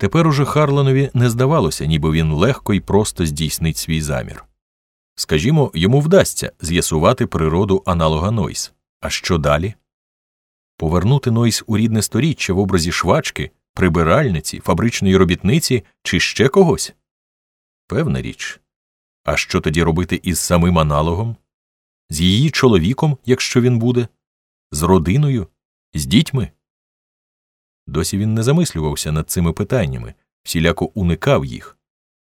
Тепер уже Харланові не здавалося, ніби він легко і просто здійснить свій замір. Скажімо, йому вдасться з'ясувати природу аналога Нойс. А що далі? Повернути Нойс у рідне сторіччя в образі швачки, прибиральниці, фабричної робітниці чи ще когось? Певна річ. А що тоді робити із самим аналогом? З її чоловіком, якщо він буде, з родиною, з дітьми? Досі він не замислювався над цими питаннями, всіляко уникав їх.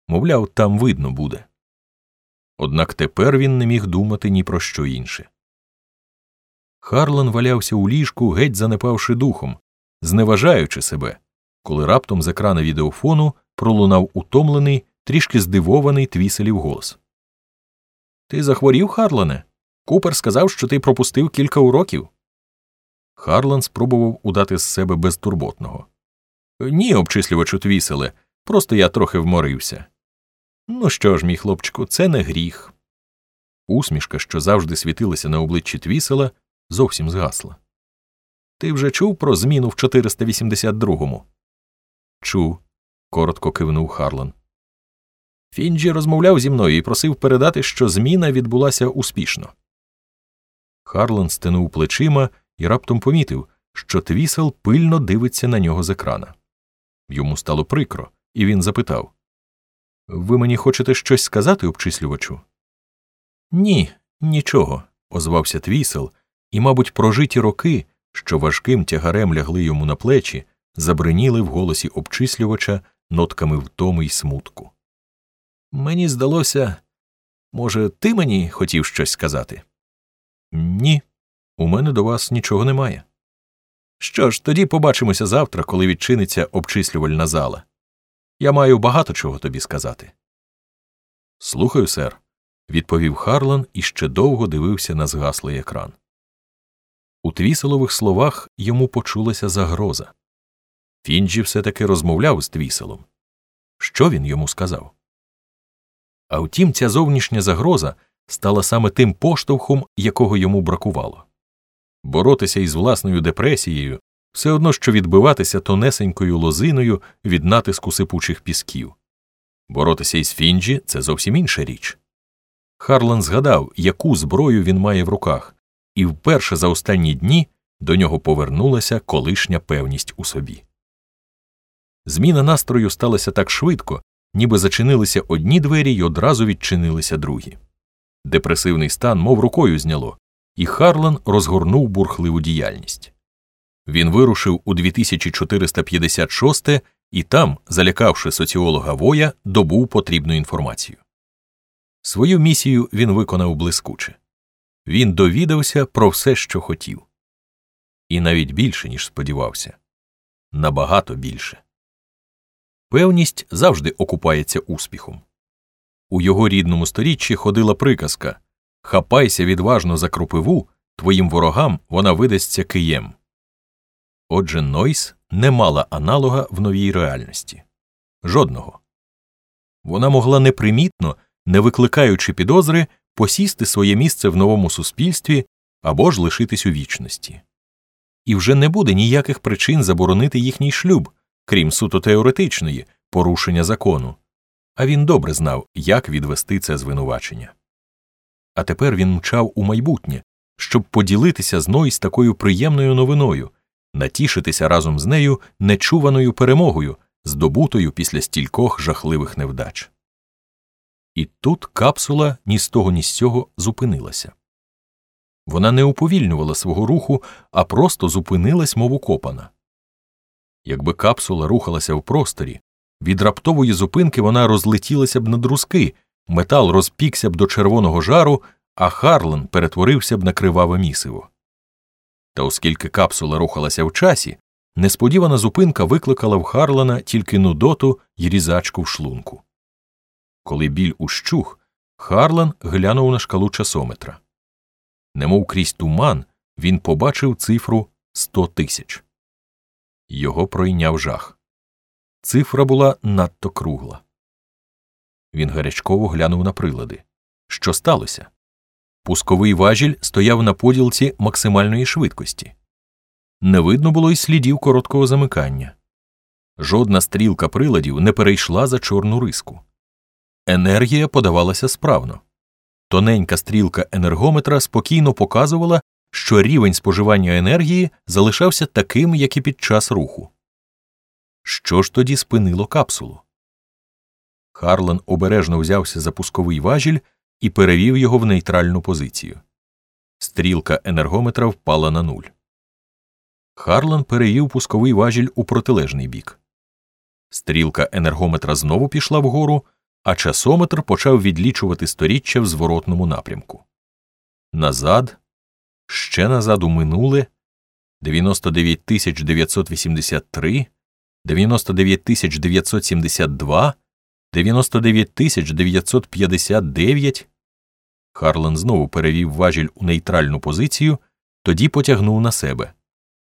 Мовляв, там видно буде. Однак тепер він не міг думати ні про що інше. Харлан валявся у ліжку, геть занепавши духом, зневажаючи себе, коли раптом з екрана відеофону пролунав утомлений, трішки здивований твіселів голос. Ти захворів, Харлане? Купер сказав, що ти пропустив кілька уроків. Харлан спробував удати з себе безтурботного. Ні, обчислювачу твіселе, просто я трохи вморився. Ну що ж, мій хлопчику, це не гріх. Усмішка, що завжди світилася на обличчі твісела, зовсім згасла. Ти вже чув про зміну в 482-му? Чув, коротко кивнув Харлан. Фінджі розмовляв зі мною і просив передати, що зміна відбулася успішно. Харлан стенув плечима і раптом помітив, що твісел пильно дивиться на нього з екрана. Йому стало прикро, і він запитав Ви мені хочете щось сказати, обчислювачу? Ні, нічого, озвався твісел, і, мабуть, прожиті роки, що важким тягарем лягли йому на плечі, забриніли в голосі обчислювача нотками втоми й смутку. Мені здалося, може, ти мені хотів щось сказати? Ні, у мене до вас нічого немає. Що ж, тоді побачимося завтра, коли відчиниться обчислювальна зала. Я маю багато чого тобі сказати. Слухаю, сер, відповів Харлан і ще довго дивився на згаслий екран. У твіселових словах йому почулася загроза. Фінджі все таки розмовляв з твіселом. Що він йому сказав? А втім, ця зовнішня загроза стала саме тим поштовхом, якого йому бракувало. Боротися із власною депресією все одно що відбиватися тонесенькою лозиною від натиску сипучих пісків. Боротися із Фінджі це зовсім інша річ. Харлан згадав, яку зброю він має в руках, і вперше за останні дні до нього повернулася колишня певність у собі. Зміна настрою сталася так швидко, ніби зачинилися одні двері й одразу відчинилися другі. Депресивний стан, мов рукою зняло, і Харлан розгорнув бурхливу діяльність. Він вирушив у 2456 і там, залякавши соціолога воя, добув потрібну інформацію. Свою місію він виконав блискуче він довідався про все, що хотів, і навіть більше, ніж сподівався набагато більше. Певність завжди окупається успіхом. У його рідному сторіччі ходила приказка Хапайся відважно за кропиву, твоїм ворогам вона видасться києм. Отже, Нойс не мала аналога в новій реальності жодного. Вона могла непримітно, не викликаючи підозри, посісти своє місце в новому суспільстві або ж лишитись у вічності. І вже не буде ніяких причин заборонити їхній шлюб, крім суто теоретичної порушення закону, а він добре знав, як відвести це звинувачення. А тепер він мчав у майбутнє, щоб поділитися з Ной з такою приємною новиною, натішитися разом з нею нечуваною перемогою, здобутою після стількох жахливих невдач. І тут капсула ні з того, ні з цього зупинилася. Вона не уповільнювала свого руху, а просто зупинилась, мов укопана. Якби капсула рухалася в просторі, від раптової зупинки вона розлетілася б на друзки, метал розпікся б до червоного жару, а Харлан перетворився б на криваве місиво. Та оскільки капсула рухалася в часі, несподівана зупинка викликала в Харлана тільки нудоту й різачку в шлунку. Коли біль ущух, Харлан глянув на шкалу часометра. Немов крізь туман, він побачив цифру сто тисяч. Його пройняв жах. Цифра була надто кругла. Він гарячково глянув на прилади. Що сталося? Пусковий важіль стояв на поділці максимальної швидкості. Не видно було й слідів короткого замикання. Жодна стрілка приладів не перейшла за чорну риску. Енергія подавалася справно. Тоненька стрілка енергометра спокійно показувала, що рівень споживання енергії залишався таким, як і під час руху. Що ж тоді спинило капсулу? Харлан обережно взявся за пусковий важіль і перевів його в нейтральну позицію. Стрілка енергометра впала на нуль. Харлан перевів пусковий важіль у протилежний бік. Стрілка енергометра знову пішла вгору, а часометр почав відлічувати сторіччя в зворотному напрямку. Назад, ще назад у минуле 99 983, 99 972, 99 959. Харлан знову перевів важіль у нейтральну позицію, тоді потягнув на себе.